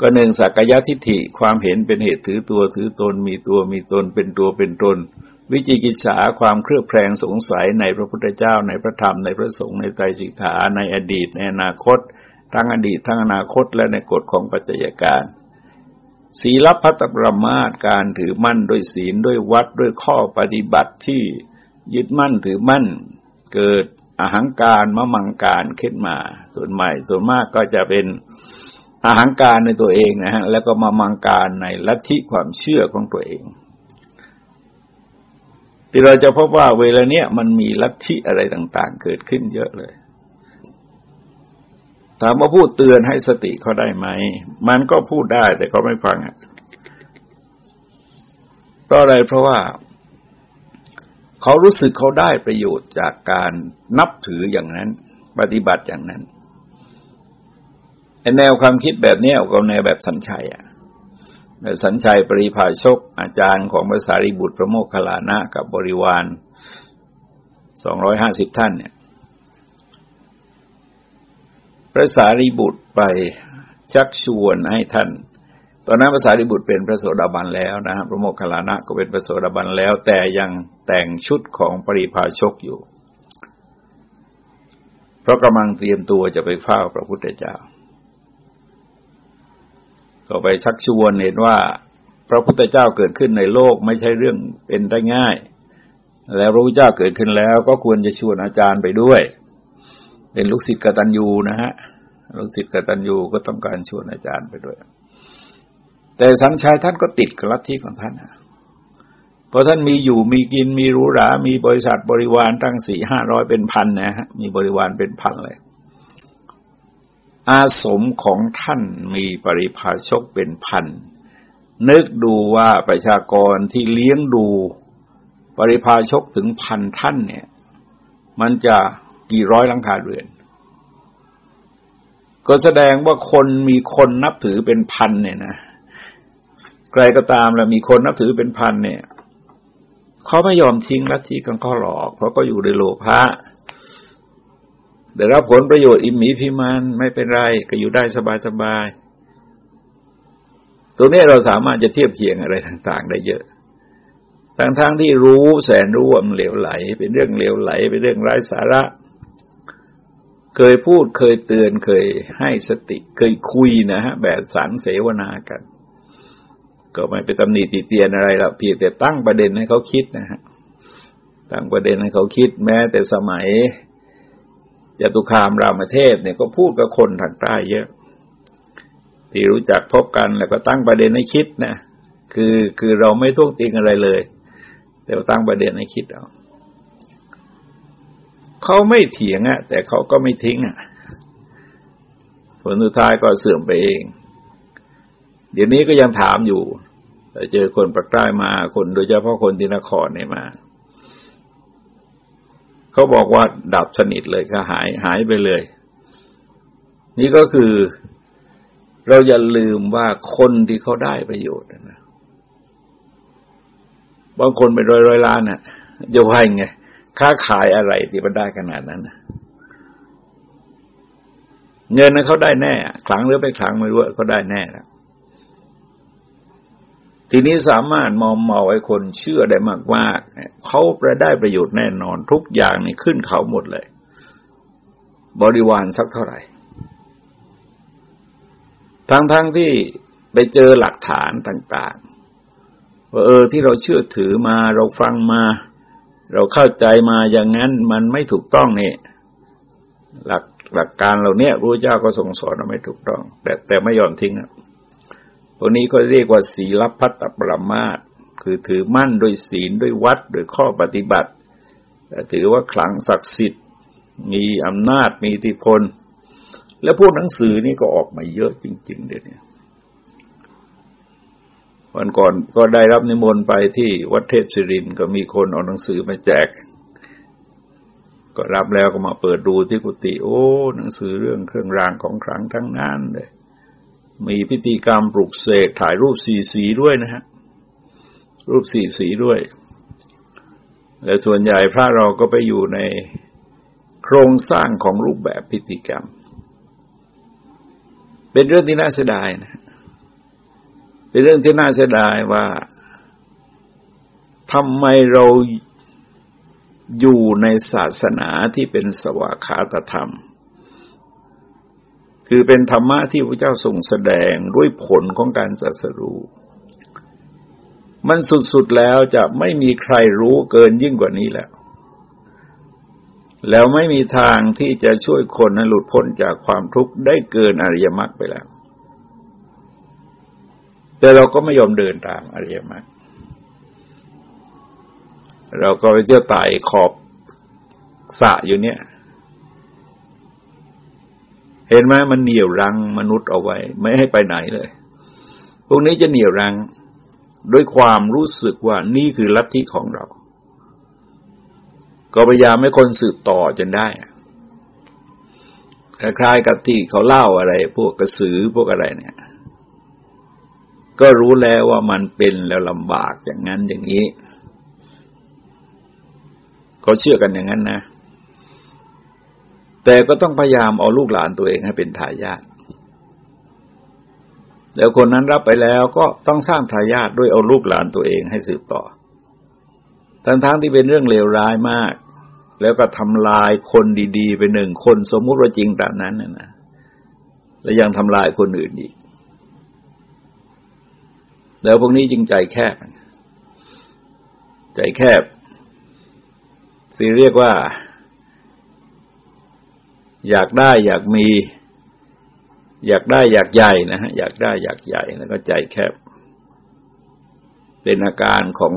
ก็หนึ่งสักยะทิฏฐิความเห็นเป็นเหตุถือตัวถือตนมีตัวมีตนเป็นตัวเป็นตน วิจิกิจฉาความเครือบแคลงสงสัยในพระพุทธเจ้าในพระธรรมในพระสงฆ์ในใจสิกขาในอดีตในอนาคต ทั้งอดีตทั้งอนาคตและในกฎของปัจจัยการศีลพัตปรมาตการถือมั่นด้วยศีลด้วยวัดด้วยข้อปฏิบัติที่ยึดมั่นถือมั่น เกิดอหังการมะมังการขึ้นมา ส่วนใหม่ส่วนมากก็จะเป็นอหางการในตัวเองนะฮะแล้วก็มามังการในลัทธิความเชื่อของตัวเอง ที่เราจะพบว่าเวลาเนี้ยมันมีลัทธิอะไรต่าง ๆ เกิดขึ้นเยอะเลยถามว่าพูดเตือนให้สติเขาได้ไหม มันก็พูดได้แต่เขาไม่ฟังอะเพราะอะไรเพราะว่า เขารู้สึกเขาได้ประโยชน์จากการนับถืออย่างนั้น ปฏิบัติอย่างนั้นแนวความคิดแบบนี้กับแนวแบบสัญชัยอะ สัญชัยปริภาชกอาจารย์ของภาษาริบุตรพระโมคคัลลานะกับบริวารสองร้อยห้าสิบท่านเนี่ยพระสารีบุตรไปชักชวนให้ท่าน ตอนนั้นพระสารีบุตรเป็นพระโสดาบันแล้วนะพระโมคคัลลานะก็เป็นพระโสดาบันแล้ว แต่ยังแต่งชุดของปริภาชกอยู่ เพราะกำลังเตรียมตัวจะไปเฝ้าพระพุทธเจ้า ก็ไปชักชวนเห็นว่าพระพุทธเจ้าเกิดขึ้นในโลกไม่ใช่เรื่องเป็นได้ง่าย แล้วพระพุทธเจ้าเกิดขึ้นแล้วก็ควรจะชวนอาจารย์ไปด้วย เป็นลูกศิษย์กตัญญูนะฮะลูกศิษย์กตัญญูก็ต้องการชวนอาจารย์ไปด้วย แต่สันชัยท่านก็ติดกับลัทธิของท่านเพราะท่านมีอยู่มีกินมีรู้รา มีบริษัทบริวารตั้งสี่ห้าร้อยเป็นพันนะฮะมีบริวารเป็นพันเลย อาสมของท่านมีปริพาชกเป็นพัน นึกดูว่าประชากรที่เลี้ยงดู ปริพาชกถึงพันท่านเนี่ย มันจะกี่ร้อยลังคาเรือน ก็แสดงว่าคนมีคนนับถือเป็นพันเนี่ยนะใครก็ตามแล้วมีคนนับถือเป็นพันเนี่ยเขาไม่ยอมทิ้งลัทธิกันเขาหลอก เพราะก็อยู่ในโลภะ ได้รับผลประโยชน์อิมมีพิมานไม่เป็นไรก็อยู่ได้สบายๆตัวนี้เราสามารถจะเทียบเคียงอะไรต่าง ๆ ได้เยอะทั้งๆทที่รู้แสนรู้ว่ามันเหลวไหล เป็นเรื่องเหลวไหล เป็นเรื่องไร้สาระ เคยพูดเคยเตือนเคยให้สติ เคยคุยนะฮะ แบบสังเสวนากัน ก็ไม่ไปตำหนิติเตียนอะไรหรอกเพียงแต่ตั้งประเด็นให้เขาคิดนะฮะตั้งประเด็นให้เขาคิดแม้แต่สมัย จตุคามรามเทพเนี่ยก็พูดกับคนทางใต้เยอะ ที่รู้จักพบกันแล้วก็ตั้งประเด็นให้คิดนะคือคือเราไม่ท้วงติงอะไรเลย แต่ตั้งประเด็นให้คิดเอาเขาไม่เถียงอะแต่เขาก็ไม่ทิ้งอะผลสุดท้ายก็เสื่อมไปเอง เดี๋ยวนี้ก็ยังถามอยู่เจอคนประกล้มาคนโดยเฉพาะคนที่นครเนี่ยมา เขาบอกว่าดับสนิทเลยก็หายหายไปเลย นี่ก็คือเราอย่าลืมว่าคนที่เขาได้ประโยชน์นะบางคนเป็นร้อยร้อยล้านน่ะจะว่ายังไงค้าขายอะไรที่มันได้ขนาดนั้นเงินนั้นเขาได้แน่ครั้งหรือไปครั้งไม่รู้เขาได้แน่แล้ว ทีนี้สามารถมอมเมาไอ้คนเชื่อได้มากมากเขาประได้ประโยชน์แน่นอนทุกอย่างนี่ขึ้นเขาหมดเลย บริวารสักเท่าไหร่ ทั้งๆทที่ไปเจอหลักฐานต่างๆว่าเออที่เราเชื่อถือมาเราฟังมา เราเข้าใจมาอย่างนั้นมันไม่ถูกต้องเนี่ยหลักหลักการเราเนี้ยพระเจ้าก็ทรงสอนเราไม่ถูกต้อง แต่แต่ไม่ยอมทิ้งนะ พวกนี้ก็เรียกว่าศีลพัตตปรมาตคือถือมั่นโดยศีลด้วยวัดโดยข้อปฏิบัติ ถือว่าขลังศักดิ์สิทธิ์ มีอำนาจมีอิทธิพล แล้วพวกหนังสือนี่ก็ออกมาเยอะจริง ๆ เดี๋ยวนี้วันก่อนก็ได้รับนิมนต์ไปที่วัดเทพศิรินก็มีคนเอาหนังสือมาแจก ก็รับแล้วก็มาเปิดดูที่กุฏิโอ้ หนังสือเรื่องเครื่องรางของขลังทั้งนั้นเลย มีพิธีกรรมปลุกเสกถ่ายรูปสีสีด้วยนะฮะ รูปสีสีด้วย และส่วนใหญ่พระเราก็ไปอยู่ในโครงสร้างของรูปแบบพิธีกรรม เป็นเรื่องที่น่าเสียดายนะ เป็นเรื่องที่น่าเสียดายว่าทำไมเราอยู่ในศาสนาที่เป็นสวากขาตธรรม คือเป็นธรรมะที่พระเจ้าทรงแสดงด้วยผลของการสัสรู้ มันสุดๆแล้วจะไม่มีใครรู้เกินยิ่งกว่านี้แล้ว แล้วไม่มีทางที่จะช่วยคนให้หลุดพ้นจากความทุกข์ได้เกินอริยมรรคไปแล้ว แต่เราก็ไม่ยอมเดินตามอริยมรรค เราก็ไปเที่ยวไต่ขอบสะอยู่เนี่ย เห็นไหมมันเหนี่ยวรังมนุษย์เอาไว้ ไม่ให้ไปไหนเลย พวกนี้จะเหนี่ยวรังด้วยความรู้สึกว่านี่คือลัทธิของเรา ก็พยายามให้คนสืบต่อจนได้คล้ายๆกับที่เขาเล่าอะไร พวกกระสือพวกอะไรเนี่ย ก็รู้แล้วว่ามันเป็นแล้วลำบากอย่างนั้นอย่างนี้ เขาเชื่อกันอย่างนั้นนะ แต่ก็ต้องพยายามเอาลูกหลานตัวเองให้เป็นทายาทแล้วคนนั้นรับไปแล้วก็ต้องสร้างทายาทด้วยเอาลูกหลานตัวเองให้สืบต่อ ทั้งๆที่เป็นเรื่องเลวร้ายมาก แล้วก็ทำลายคนดี ๆ ไปหนึ่งคนสมมุติว่าจริงตามนั้นนะแล้วยังทำลายคนอื่นอีก แล้วพวกนี้จึงใจแคบ ใจแคบสิเรียกว่า อยากได้อยากมี อยากได้อยากใหญ่นะฮะอยากได้อยากใหญ่แล้วก็ใจแคบ เป็นอาการของ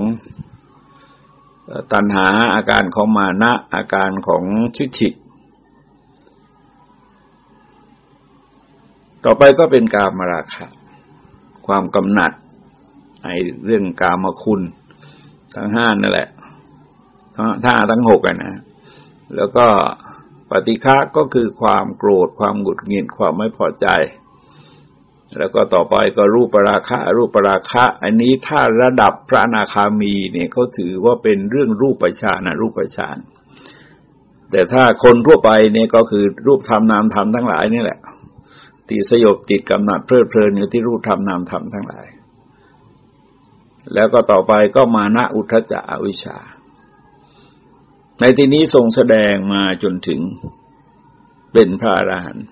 ตัณหาอาการของมานะ อาการของชิชิต่อไปก็เป็นกามราคะ ความกำหนัดในเรื่องกามคุณ ทั้งห้านั่นแหละทั้งห้าทั้งหกนะ แล้วก็ ปฏิฆะก็คือความโกรธความหงุดหงิดความไม่พอใจ แล้วก็ต่อไปก็รูปราคะรูปราคะ อันนี้ถ้าระดับพระนาคามีเนี่ยเขาถือว่าเป็นเรื่องรูปประชานะรูปประชานแต่ถ้าคนทั่วไปเนี่ยก็คือรูปธรรมนามธรรมทั้งหลายนี่แหละติสยบติดกำหนัดเพลิดเพลินอยู่ที่รูปธรรมนามธรรมทั้งหลาย แล้วก็ต่อไปก็มานะอุทจจะอวิชชา ในที่นี้ทรงแสดงมาจนถึงเป็นพระอรหันต์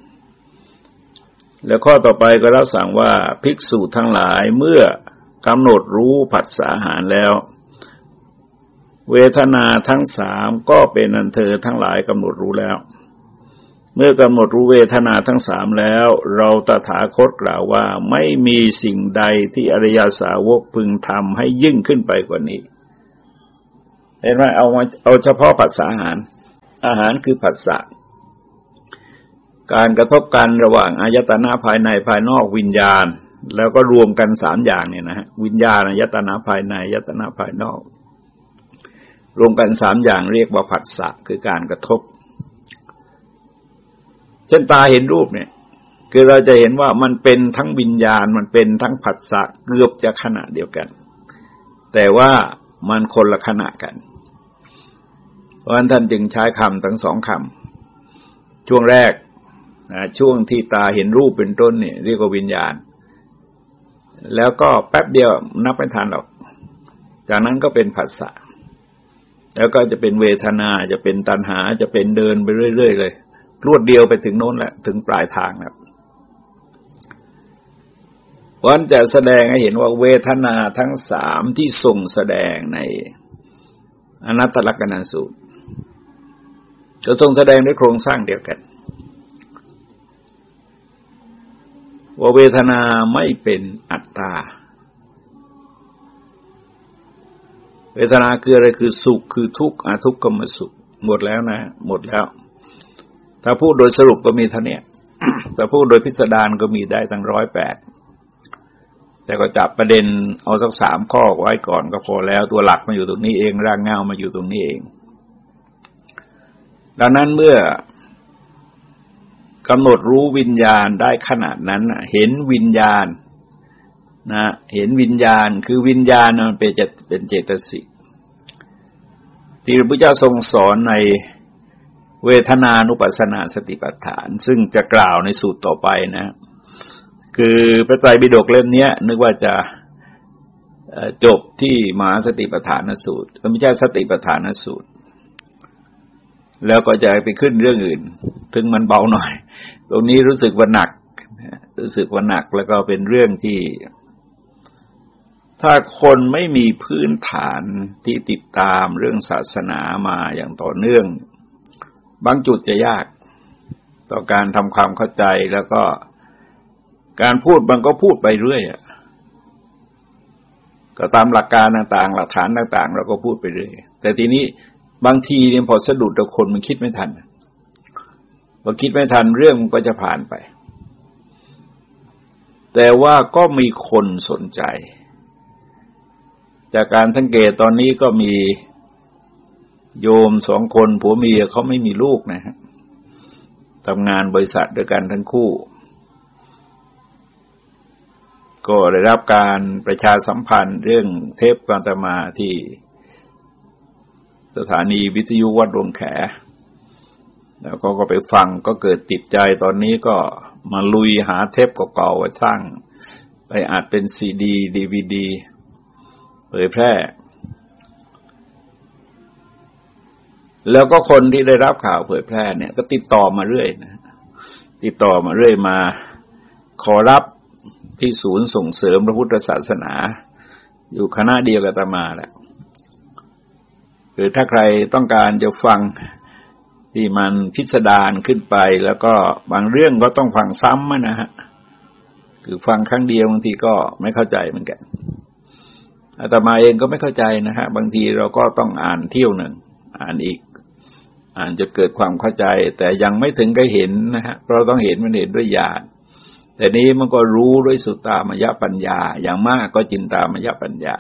แล้วข้อต่อไปก็รับสั่งว่าภิกษุทั้งหลายเมื่อกำหนดรู้ผัสสะอาหารแล้ว เวทนาทั้งสามก็เป็นอันเธอทั้งหลายกำหนดรู้แล้ว เมื่อกำหนดรู้เวทนาทั้งสามแล้ว เราตถาคตกล่าวว่าไม่มีสิ่งใดที่อริยสาวกพึงทำให้ยิ่งขึ้นไปกว่านี้ เห็นไหมเอามาเอาเฉพาะผัสสะอาหาร อาหารคือผัสสะการกระทบกันระหว่างอายตนะภายในภายนอกวิญญาณ แล้วก็รวมกันสามอย่างเนี่ยนะฮะวิญญาณอายตนะภายในอายตนะภายนอก รวมกันสามอย่างเรียกว่าผัสสะคือการกระทบ เช่นตาเห็นรูปเนี่ย คือเราจะเห็นว่ามันเป็นทั้งวิญญาณมันเป็นทั้งผัสสะเกือบจะขณะเดียวกัน แต่ว่ามันคนละขณะกัน เพราะฉะนั้นท่านจึงใช้คำทั้งสองคำช่วงแรกนะช่วงที่ตาเห็นรูปเป็นต้นเนี่ยเรียกว่าวิญญาณ แล้วก็แป๊บเดียวนับไม่ทันหรอก จากนั้นก็เป็นผัสสะแล้วก็จะเป็นเวทนาจะเป็นตัณหาจะเป็นเดินไปเรื่อยๆเลย รวดเดียวไปถึงโน้นแหละถึงปลายทางแล้ววันจะแสดงให้เห็นว่าเวทนาทั้งสามที่ส่งแสดงในอนัตตลกนันสูตร จะทรงแสดงด้วยโครงสร้างเดียวกัน ว่าเวทนาไม่เป็นอัตตา เวทนาคืออะไรคือสุขคือทุกข์อาทุกข์ก็มาสุข หมดแล้วนะ หมดแล้ว ถ้าพูดโดยสรุปก็มีเท่านี้แต่พูดโดยพิสดารก็มีได้ตั้งร้อยแปดแต่ก็จับประเด็นเอาสักสามข้อไว้ก่อนก็พอแล้วตัวหลักมาอยู่ตรงนี้เองร่างเงามาอยู่ตรงนี้เอง ดังนั้นเมื่อกำหนดรู้วิญญาณได้ขนาดนั้นเห็นวิญญาณนะเห็นวิญญาณคือวิญญาณมันเป็นจะเป็นเจตสิกที่พระพุทธเจ้าทรงสอนในเวทนานุปัสสนาสติปัฏฐาน ซึ่งจะกล่าวในสูตรต่อไปนะ คือพระไตรปิฎกเล่มนี้นึกว่าจะจบที่มหาสติปัฏฐานสูตรไม่ใช่สติปัฏฐานสูตร แล้วก็จะไปขึ้นเรื่องอื่น ถึงมันเบาหน่อย ตรงนี้รู้สึกว่าหนัก รู้สึกว่าหนักแล้วก็เป็นเรื่องที่ ถ้าคนไม่มีพื้นฐานที่ติดตามเรื่องศาสนามาอย่างต่อเนื่อง บางจุดจะยาก ต่อการทำความเข้าใจแล้วก็การพูดมันก็พูดไปเรื่อยก็ตามหลักการต่างๆ หลักฐานต่าง ๆ เราก็พูดไปเรื่อยแต่ทีนี้ บางทีเนี่ยพอสะดุดแต่คนมันคิดไม่ทันพอคิดไม่ทันเรื่องมันก็จะผ่านไป แต่ว่าก็มีคนสนใจ จากการสังเกตตอนนี้ก็มีโยมสองคนผัวเมียเขาไม่มีลูกนะฮะทำงานบริษัทด้วยกันทั้งคู่ ก็ได้รับการประชาสัมพันธ์เรื่องเทปกานตมาที่ สถานีวิทยุวัดดวงแข แล้วก็ก็ไปฟังก็เกิดติดใจตอนนี้ก็มาลุยหาเทปเก่าๆว่าช่าง ไปอาจเป็นซีดีดีวีดีเผยแพร่ แล้วก็คนที่ได้รับข่าวเผยแพร่เนี่ย ก็ติดต่อมาเรื่อยนะติดต่อมาเรื่อยมาขอรับที่ศูนย์ส่งเสริมพระพุทธศาสนา อยู่คณะเดียวกับตมาแหละ คือถ้าใครต้องการจะฟังที่มันพิสดารขึ้นไป แล้วก็บางเรื่องก็ต้องฟังซ้ำนะฮะคือฟังครั้งเดียวบางทีก็ไม่เข้าใจเหมือนกันอาตมาเองก็ไม่เข้าใจนะฮะบางทีเราก็ต้องอ่านเที่ยวหนึ่งอ่านอีก อ่านจะเกิดความเข้าใจ แต่ยังไม่ถึงกับเห็นนะฮะเราต้องเห็นมันเห็นด้วยญาณแต่นี้มันก็รู้ด้วยสุตตามยปัญญา อย่างมากก็จินตามยปัญญา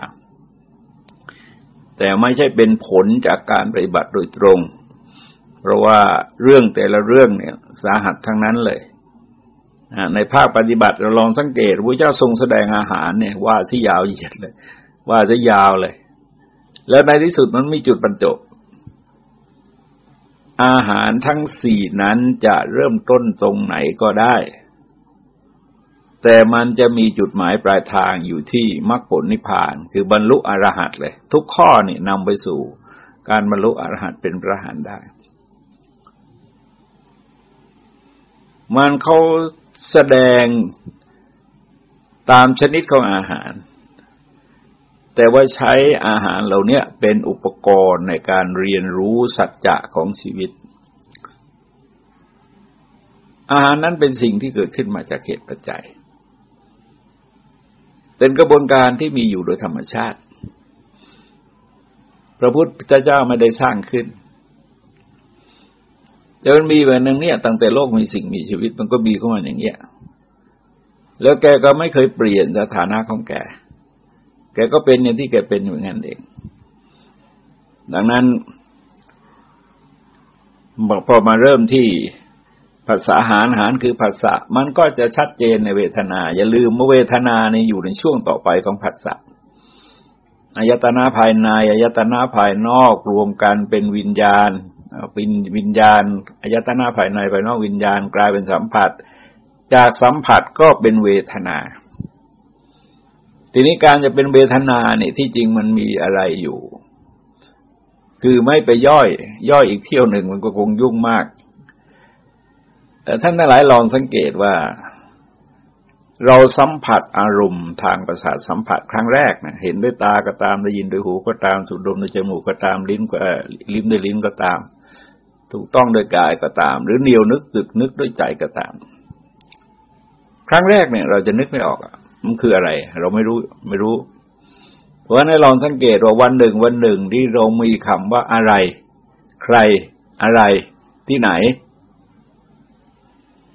แต่ไม่ใช่เป็นผลจากการปฏิบัติโดยตรง เพราะว่าเรื่องแต่ละเรื่องเนี่ยสาหัสทั้งนั้นเลยในภาคปฏิบัติเราลองสังเกตพระเจ้าทรงแสดงอาหารเนี่ยว่าที่ยาวเหยียดเลย ว่าจะยาวเลย แล้วในที่สุดมันมีจุดบรรจบอาหารทั้งสี่นั้นจะเริ่มต้นตรงไหนก็ได้ แต่มันจะมีจุดหมายปลายทางอยู่ที่มรรคผลนิพพาน คือบรรลุอรหัตเลย ทุกข้อนี่นำไปสู่การบรรลุอรหัตเป็นพระหันได้ มันเขาแสดงตามชนิดของอาหาร แต่ว่าใช้อาหารเหล่านี้เป็นอุปกรณ์ในการเรียนรู้สัจจะของชีวิต อาหารนั้นเป็นสิ่งที่เกิดขึ้นมาจากเหตุปัจจัย เป็นกระบวนการที่มีอยู่โดยธรรมชาติ พระพุทธเจ้าไม่ได้สร้างขึ้น แต่มันมีแบบนึงเนี่ยตั้งแต่โลกมีสิ่งมีชีวิตมันก็มีเข้ามาอย่างเงี้ยแล้วแกก็ไม่เคยเปลี่ยนสถานะของแก แกก็เป็นอย่างที่แกเป็นอยู่งั้นเอง ดังนั้นพอมาเริ่มที่ ภาษาหารหารคือภาษามันก็จะชัดเจนในเวทนา อย่าลืมว่าเวทนาในอยู่ในช่วงต่อไปของภาษาอายตนะภายในอายตนะภายนอกรวมกันเป็นวิญญาณวินวิญญาณอายตนะภายในภายนอกวิญญาณกลายเป็นสัมผัส จากสัมผัสก็เป็นเวทนา ทีนี้การจะเป็นเวทนาเนี่ยที่จริงมันมีอะไรอยู่ คือไม่ไปย่อย ย่อยอีกเที่ยวหนึ่งมันก็คงยุ่งมาก ท่านทั้งหลายลองสังเกตว่า เราสัมผัสอารมณ์ทางประสาทสัมผัสครั้งแรกนะเห็นด้วยตาก็ตามได้ยินด้วยหูก็ตามสูดดมด้วยจมูกก็ตามลิ้นก็ลิ้มด้วยลิ้นก็ตาม ถูกต้องด้วยกายก็ตาม หรือเนียวนึกตึกนึกด้วยใจก็ตาม ครั้งแรกเนี่ย เราจะนึกไม่ออกมันคืออะไร เราไม่รู้ไม่รู้ เพราะฉะนั้นลองสังเกตว่าวันหนึ่งวันหนึ่งที่เรามีคำว่าอะไร ใครอะไรที่ไหน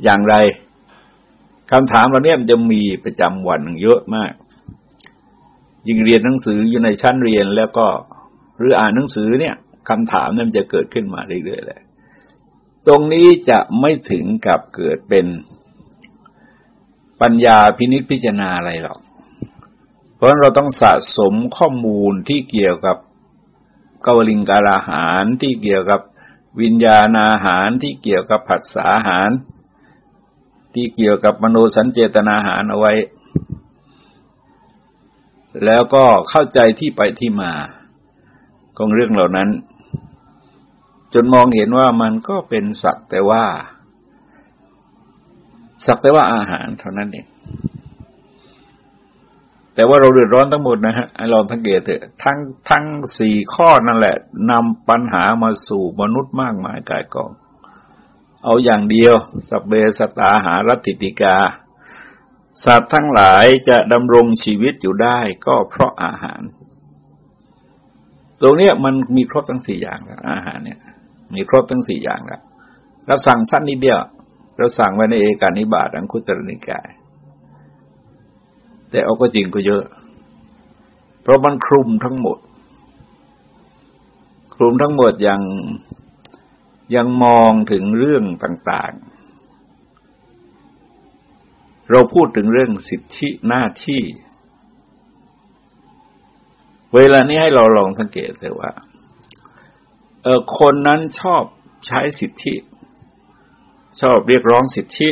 อย่างไรคำถามเราเนี่ยมันจะมีประจำวันเยอะมาก ยิ่งเรียนหนังสืออยู่ในชั้นเรียนแล้วก็หรืออ่านหนังสือเนี่ยคำถามเนี่ยมันจะเกิดขึ้นมาเรื่อยๆเลยตรงนี้จะไม่ถึงกับเกิดเป็นปัญญาพินิจพิจารณาอะไรหรอก เพราะเราต้องสะสมข้อมูลที่เกี่ยวกับกวลิงการอาหารที่เกี่ยวกับวิญญาณอาหารที่เกี่ยวกับผัสสาอาหาร ที่เกี่ยวกับมโนสัญเจตนาหารเอาไว้ แล้วก็เข้าใจที่ไปที่มาของเรื่องเหล่านั้น จนมองเห็นว่ามันก็เป็นสักแต่ว่า สักแต่ว่าอาหารเท่านั้นเองแต่ว่าเราเดือดร้อนทั้งหมดนะฮะลองสังเกตเถอะทั้งทั้งสี่ข้อนั่นแหละนำปัญหามาสู่มนุษย์มากมายกายกอง เอาอย่างเดียวสัเบสตาหารัติติกา สัตว์ทั้งหลายจะดำรงชีวิตอยู่ได้ก็เพราะอาหาร ตรงนี้มันมีครบทั้งสี่อย่างแล้วอาหารเนี่ย มีครบทั้งสี่อย่างแล้วเราสั่งสั้นนิดเดียว เราสั่งไว้ในเอกานิบาตอังคุตรนิกาย แต่เอาก็จริงก็เยอะ เพราะมันคลุมทั้งหมด คลุมทั้งหมดอยัง ยังมองถึงเรื่องต่างๆ เราพูดถึงเรื่องสิทธิหน้าที่ เวลานี้ให้เราลองสังเกตแต่ว่าเออคนนั้นชอบใช้สิทธิ ชอบเรียกร้องสิทธิ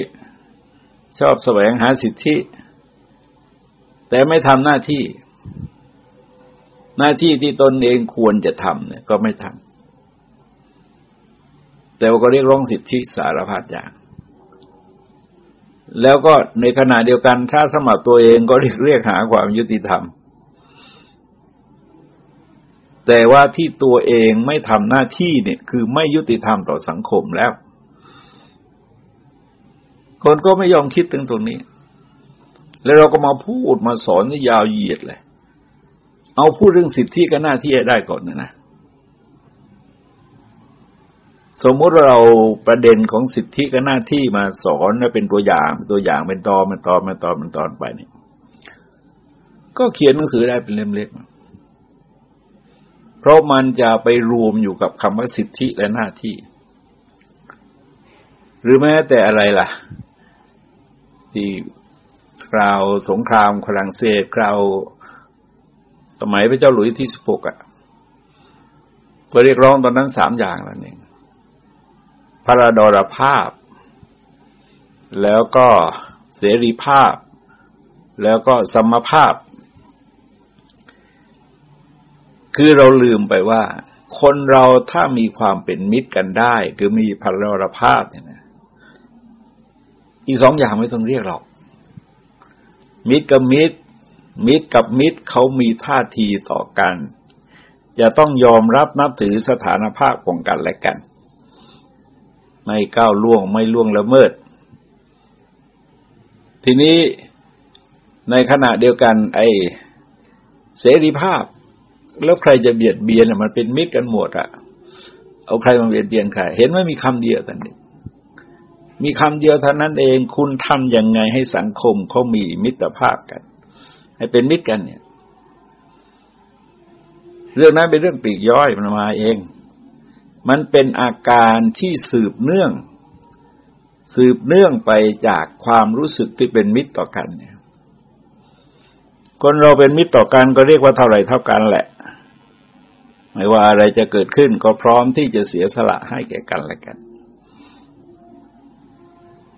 ชอบแสวงหาสิทธิ แต่ไม่ทำหน้าที่ หน้าที่ที่ตนเองควรจะทำเนี่ยก็ไม่ทำ แต่ว่าก็เรียกร้องสิทธิสารพัดอย่าง แล้วก็ในขณะเดียวกันถ้าสมัครตัวเองก็เรียกเรียกหาความยุติธรรม แต่ว่าที่ตัวเองไม่ทำหน้าที่เนี่ยคือไม่ยุติธรรมต่อสังคมแล้ว คนก็ไม่ยอมคิดถึงตรงนี้ แล้วเราก็มาพูดมาสอนยาวเหยียดเลย เอาพูดเรื่องสิทธิกับหน้าที่ให้ได้ก่อนนะนะ สมมติว่าเราประเด็นของสิทธิกับหน้าที่มาสอนเป็นตัวอย่างตัวอย่างเป็นตอนเป็นตอนเป็นตอนเป็นตอนไปนี่ก็เขียนหนังสือได้เป็นเล่มเล็ก เพราะมันจะไปรวมอยู่กับคำว่าสิทธิและหน้าที่ หรือแม้แต่อะไรล่ะ ที่คราวสงครามฝรั่งเศสคราวสมัยพระเจ้าหลุยที่สิบหกอะก็เรียกร้องตอนนั้นสามอย่างแล้วเอง พระดรภาพ แล้วก็เสรีภาพ แล้วก็สมภาพ คือเราลืมไปว่า คนเราถ้ามีความเป็นมิตรกันได้ คือมีพระดรภาพเนี่ยนะอีกสองอย่างไม่ต้องเรียกหรอก มิตรกับมิตร มิตรกับมิตรเขามีท่าทีต่อกัน จะต้องยอมรับนับถือสถานภาพของกันและกัน ไม่ก้าวล่วงไม่ล่วงละเมิด ทีนี้ในขณะเดียวกัน ไอเสรีภาพ แล้วใครจะเบียดเบียนมันเป็นมิตรกันหมดอะเอาใครมาเบียดเบียนใคร เห็นไหมมีคำเดียวแต่นี้มีคำเดียวเท่านั้นเอง คุณทำยังไงให้สังคมเขามีมิตรภาพกัน ให้เป็นมิตรกันเนี่ย เรื่องนั้นเป็นเรื่องปีกย่อยมันมาเอง มันเป็นอาการที่สืบเนื่อง สืบเนื่องไปจากความรู้สึกที่เป็นมิตรต่อกันเนี่ยคนเราเป็นมิตรต่อกันก็เรียกว่าเท่าไรเท่ากันแหละ ไม่ว่าอะไรจะเกิดขึ้นก็พร้อมที่จะเสียสละให้แก่กันและกัน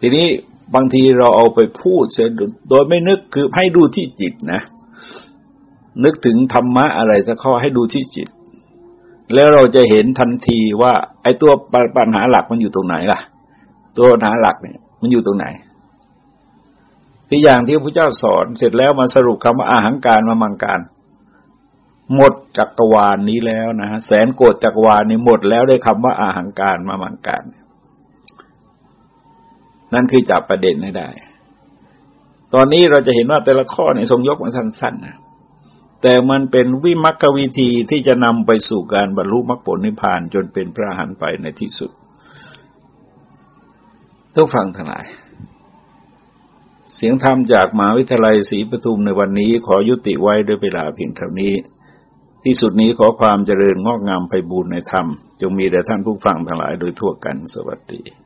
ทีนี้บางทีเราเอาไปพูดเสียโดยไม่นึกคือให้ดูที่จิตนะ นึกถึงธรรมะอะไรสักข้อให้ดูที่จิต แล้วเราจะเห็นทันทีว่า ไอ้ตัวปัญหาหลักมันอยู่ตรงไหนล่ะ ตัวปัญหาหลักเนี่ยมันอยู่ตรงไหนที่อย่างที่พระเจ้าสอนเสร็จแล้วมาสรุปคำว่าอาหังการมามังการ หมดจักรวาลนนี้แล้วนะแสนโกดจักรวาลนี้หมดแล้วได้คำว่าอาหังการมามังการ นั่นคือจับประเด็นให้ได้ ตอนนี้เราจะเห็นว่าแต่ละข้อเนี่ยทรงยกมาสั้นๆนะ แต่มันเป็นวิมักวิธีที่จะนำไปสู่การบรรลุมรรคผลนิพพานจนเป็นพระหันไปในที่สุดทุกฟังทั้งหลาย เสียงธรรมจากมหาวิทยาลัยศรีปทุมในวันนี้ขอยุติไว้ด้วยเวลาเพียงเท่านี้ ที่สุดนี้ขอความเจริญงอกงามไปบูรณนธรรม จงมีแด่ท่านผู้ฟังทั้งหลายโดยทั่วกันสวัสดี